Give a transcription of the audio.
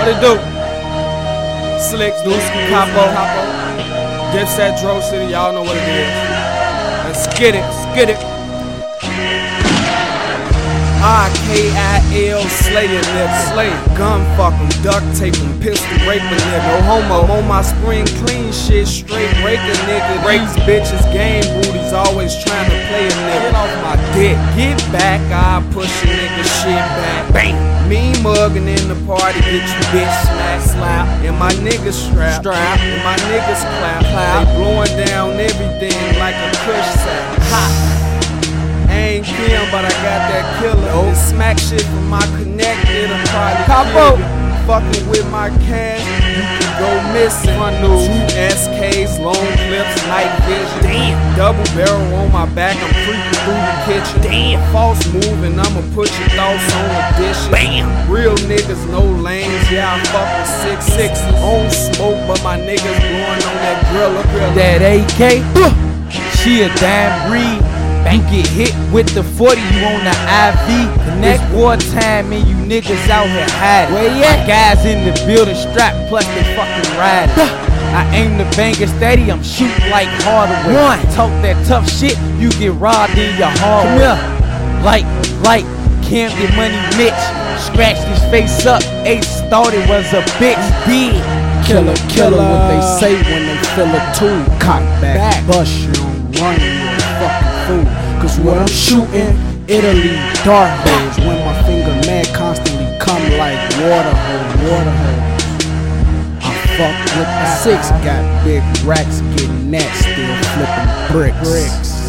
What it do? Slick, Dooski, Capo, Dipset, Dro City, y'all know what it is. Let's get it, let's get it. I-K-I-L, slay a nigga, slay Gun fuck em, duct tape em, pistol rape a nigga. No homo, on my spring clean shit, straight break a nigga. These bitches game booties, always trying to play a nigga. Get off my dick, get back, I push a nigga mugging in the party, get you bitch smack, slap And my niggas strap, strap And my niggas clap, clap They blowing down everything like a kush sack Hot! ain't Kim, but I got that killer. This smack shit from my connected, I'm probably Capo. Fucking with my cash, you can go missing. Two SKs, long clips, night vision. Damn. Double barrel on my back, I'm creeping through the kitchen. Damn. False moving, I'ma put your thoughts on the dishes. Bam. Real niggas, no lanes, yeah, I fuck with six sixes. On smoke, but my niggas blowing on that grill up here. That AK, she a damn breed. You get hit with the 40, you on the IV. Connect wartime and you niggas out here hiding. Where you at? Guys in the building strapped, plus they fucking riding. I aim the banger steady, I'm shooting like Hardaway. One. Talk that tough shit, you get robbed in your hallway. Like, like can't get Money Mitch. Scratched his face up, Ace thought it was a bitch. Big. Killer, killer, what they say when they feel a tool. Cock back, back. bust you, run you, fucking fool. Cause what I'm shooting, Italy, dark holes. When my finger mad constantly come like water hole, water hole. I fuck with the six, got big racks getting that, still flipping bricks. bricks.